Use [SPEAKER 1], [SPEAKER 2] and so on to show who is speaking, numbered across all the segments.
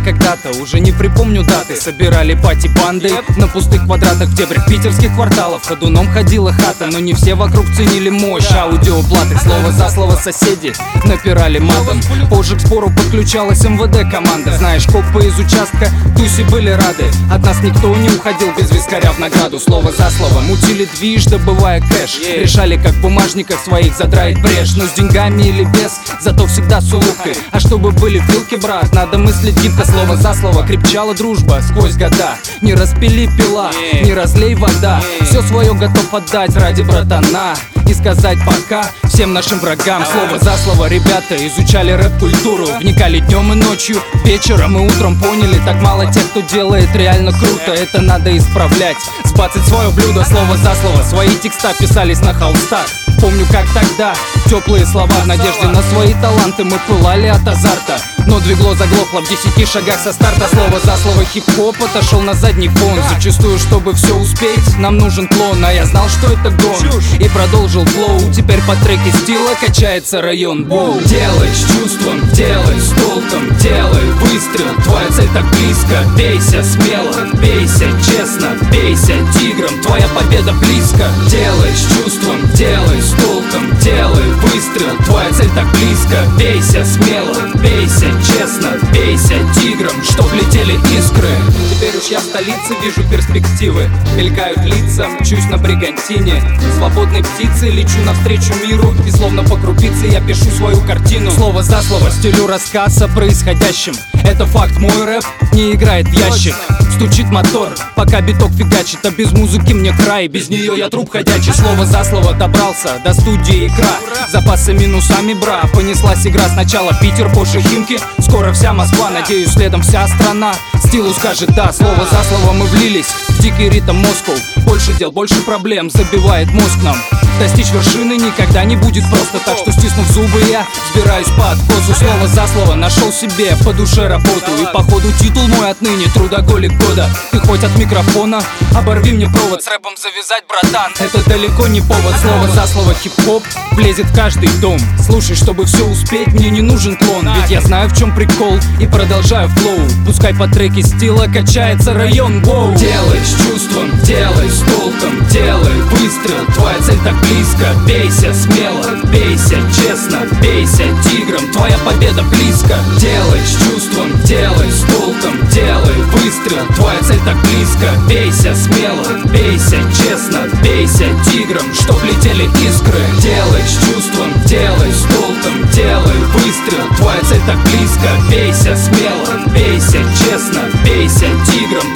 [SPEAKER 1] когда-то Уже не припомню даты. Собирали пати-банды На пустых квадратах в дебрях питерских кварталов. Ходуном ходила хата Но не все вокруг ценили мощь. Аудиоплаты, слово за слово соседи Напирали матом. Позже к спору подключалась МВД команда. Знаешь, копы из участка Туси были рады. От нас никто не уходил без вискаря в награду. Слово за слово Мутили движ, добывая кэш. Решали, как в бумажниках своих задраить брешь. Но с деньгами или без Зато всегда с улыбкой. А чтобы были вилки, брат Надо мыслить гибко слово за слово Крепчала дружба сквозь года. Не распили пила, не разлей вода. Все свое готов отдать ради братана. И сказать пока всем нашим врагам. Слово за слово ребята изучали рэп-культуру. Вникали днем и ночью, вечером и утром. Поняли, так мало тех, кто делает реально круто. Это надо исправлять, спацать свое блюдо Слово за слово, свои текста писались на холстах. Помню, как тогда теплые слова В надежде на свои таланты. Мы пылали от азарта но двигло заглохло в десяти шагах со старта. Слово за слово хип-хоп отошел на задний фон. Зачастую, чтобы все успеть, нам нужен клон. А я знал, что это гон. И продолжил флоу. Теперь по треке стила качается район. Воу. Делай с чувством, делай с толком Делай выстрел, твоя цель так близко. Бейся смело, бейся честно Бейся тигром, твоя победа близко. Делай с чувством, делай с толком Делай выстрел, твоя цель так близко. Бейся смело, бейся честно Бейся тигром, чтоб летели искры. Теперь уж я в столице вижу перспективы. Мелькают лица, мчусь на бригантине. Свободной птицы лечу навстречу миру. И словно по крупице я пишу свою картину. Слово за слово стелю рассказ о происходящем Это факт, мой рэп не играет в ящик Стучит мотор, пока биток фигачит А без музыки мне край, без нее я труп ходячий Слово за слово добрался. До студии икра Запасы минусами бра, понеслась игра Сначала Питер, позже Химки, скоро вся Москва Надеюсь, следом вся страна. Стилу скажет да, слово за слово мы влились В дикий ритм Москву Больше дел, больше проблем, забивает мозг нам Достичь вершины никогда не будет просто Так что стиснув зубы я сбираюсь по откосу Слово за слово нашел себе по душе работу. И походу титул мой отныне трудоголик года. Ты хоть от микрофона оборви мне провод. С рэпом завязать, братан, это далеко не повод. Слово за слово хип-хоп влезет в каждый дом. Слушай, чтобы все успеть, мне не нужен клон. Ведь я знаю в чем прикол и продолжаю флоу. Пускай по треке стила качается район, воу. Делай с чувством, делай с толком, делай выстрел. Твоя цель так близко, бейся смело, бейся честно. Бейся тигром, твоя победа близко. Делай с чувством, делай с толком, делай выстрел. Твоя цель так близко, бейся смело, бейся честно. Бейся тигром, чтоб летели искры. Делай с чувством, делай с толком, делай выстрел. Твоя цель так близко, бейся смело, бейся честно. Бейся тигром,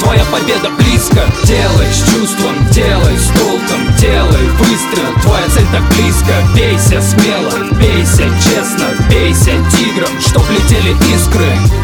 [SPEAKER 1] близко, бейся смело, бейся честно Бейся тигром, чтоб летели искры